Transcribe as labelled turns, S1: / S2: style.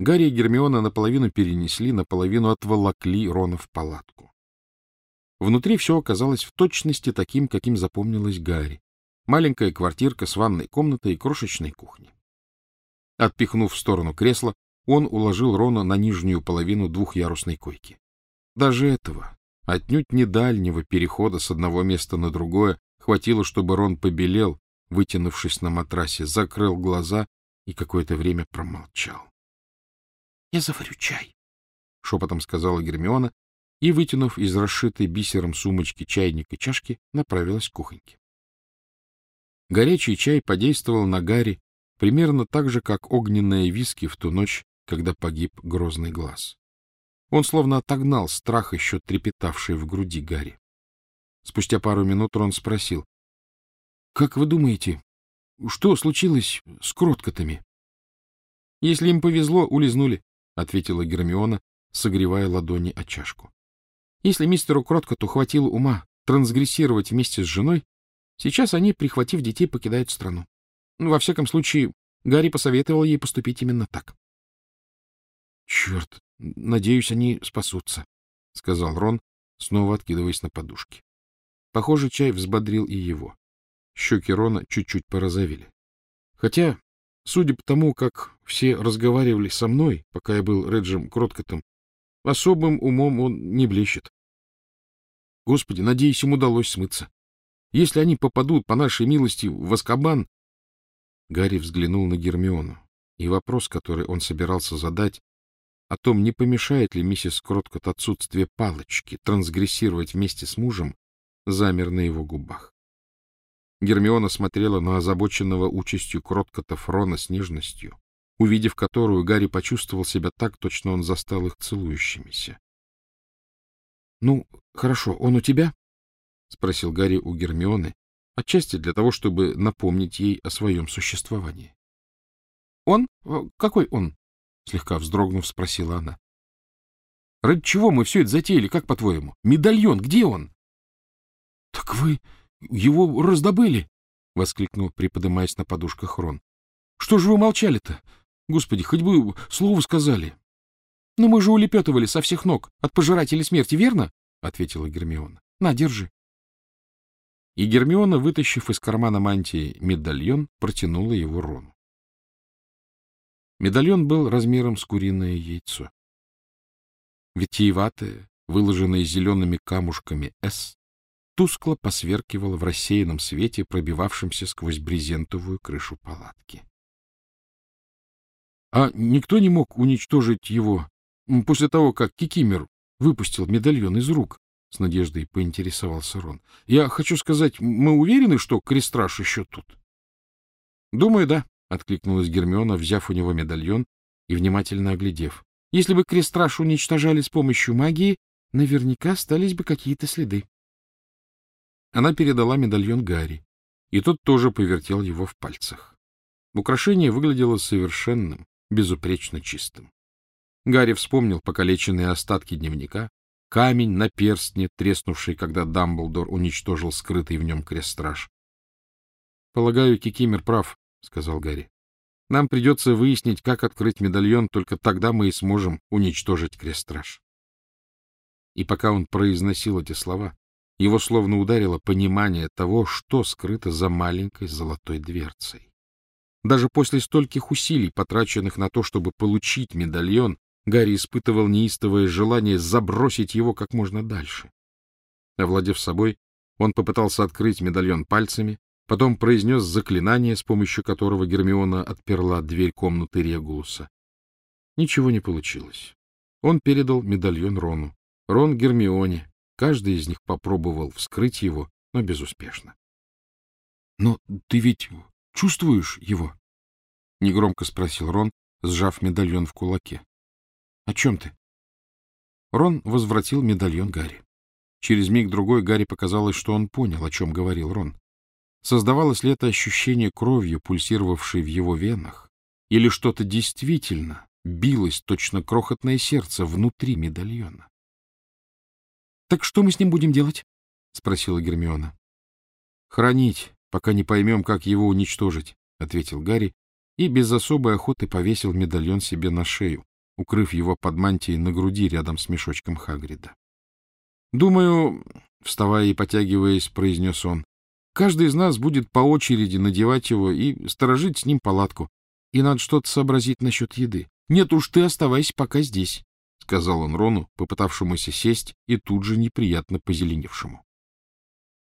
S1: Гарри и Гермиона наполовину перенесли, наполовину отволокли Рона в палатку. Внутри все оказалось в точности таким, каким запомнилось Гарри. Маленькая квартирка с ванной комнатой и крошечной кухней. Отпихнув в сторону кресла, он уложил Рона на нижнюю половину двухъярусной койки. Даже этого, отнюдь не дальнего перехода с одного места на другое, хватило, чтобы Рон побелел, вытянувшись на матрасе, закрыл глаза и какое-то время промолчал. — Я заварю чай, — шепотом сказала Гермиона и, вытянув из расшитой бисером сумочки чайник и чашки, направилась к кухоньке. Горячий чай подействовал на Гарри примерно так же, как огненные виски в ту ночь, когда погиб грозный глаз. Он словно отогнал страх, еще трепетавший в груди Гарри. Спустя пару минут Рон спросил. — Как вы думаете, что случилось с кроткотами? — Если им повезло, улизнули, — ответила Гермиона, согревая ладони о чашку. — Если мистеру Кроткоту хватило ума трансгрессировать вместе с женой, сейчас они, прихватив детей, покидают страну. Во всяком случае, Гарри посоветовал ей поступить именно так. — Черт, надеюсь, они спасутся, — сказал Рон, снова откидываясь на подушки. Похоже, чай взбодрил и его. Щеки Рона чуть-чуть порозовели. Хотя, судя по тому, как все разговаривали со мной, пока я был Реджем Кроткотом, особым умом он не блещет. Господи, надеюсь, им удалось смыться. Если они попадут, по нашей милости, в Аскабан... Гарри взглянул на Гермиону, и вопрос, который он собирался задать, о том, не помешает ли миссис Кроткот отсутствие палочки трансгрессировать вместе с мужем, замер на его губах. Гермиона смотрела на озабоченного участью Кроткота Фрона с нежностью, увидев которую, Гарри почувствовал себя так, точно он застал их целующимися. — Ну, хорошо, он у тебя? — спросил Гарри у Гермионы, отчасти для того, чтобы напомнить ей о своем существовании. — Он? Какой он? — слегка вздрогнув, спросила она. — Ради чего мы все это затеяли, как по-твоему? Медальон, где он? — Так вы его раздобыли? — воскликнул, приподымаясь на подушках Рон. — Что же вы молчали-то? Господи, хоть бы слово сказали. — Но мы же улепетывали со всех ног от пожирателей смерти, верно? — ответила Гермиона. — На, держи. И Гермиона, вытащив из кармана мантии медальон, протянула его Рону. Медальон был размером с куриное яйцо. Витиеватое, выложенное зелеными камушками «С», тускло посверкивало в рассеянном свете, пробивавшемся сквозь брезентовую крышу палатки. — А никто не мог уничтожить его после того, как Кикимер выпустил медальон из рук? — с надеждой поинтересовался Рон. — Я хочу сказать, мы уверены, что Крестраж еще тут? — Думаю, да, — откликнулась Гермиона, взяв у него медальон и внимательно оглядев. — Если бы Крестраж уничтожали с помощью магии, наверняка остались бы какие-то следы. Она передала медальон Гарри, и тот тоже повертел его в пальцах. Украшение выглядело совершенным, безупречно чистым. Гарри вспомнил покалеченные остатки дневника, камень на перстне, треснувший, когда Дамблдор уничтожил скрытый в нем крест-страж. — Полагаю, Кикимер прав, — сказал Гарри. — Нам придется выяснить, как открыть медальон, только тогда мы и сможем уничтожить крест-страж. И пока он произносил эти слова, его словно ударило понимание того, что скрыто за маленькой золотой дверцей. Даже после стольких усилий, потраченных на то, чтобы получить медальон, Гарри испытывал неистовое желание забросить его как можно дальше. Овладев собой, он попытался открыть медальон пальцами, потом произнес заклинание, с помощью которого Гермиона отперла дверь комнаты Регулуса. Ничего не получилось. Он передал медальон Рону. Рон Гермионе. Каждый из них попробовал вскрыть его, но безуспешно. — Но ты ведь чувствуешь его? — негромко спросил Рон, сжав медальон в кулаке. О чем ты? Рон возвратил медальон Гарри. Через миг-другой Гарри показалось, что он понял, о чем говорил Рон. Создавалось ли это ощущение кровью, пульсировавшей в его венах, или что-то действительно билось точно крохотное сердце внутри медальона? — Так что мы с ним будем делать? — спросила Гермиона. — Хранить, пока не поймем, как его уничтожить, — ответил Гарри и без особой охоты повесил медальон себе на шею, укрыв его под мантией на груди рядом с мешочком Хагрида. — Думаю, — вставая и потягиваясь, произнес он, — каждый из нас будет по очереди надевать его и сторожить с ним палатку. И надо что-то сообразить насчет еды. Нет уж, ты оставайся пока здесь, — сказал он Рону, попытавшемуся сесть и тут же неприятно позеленевшему.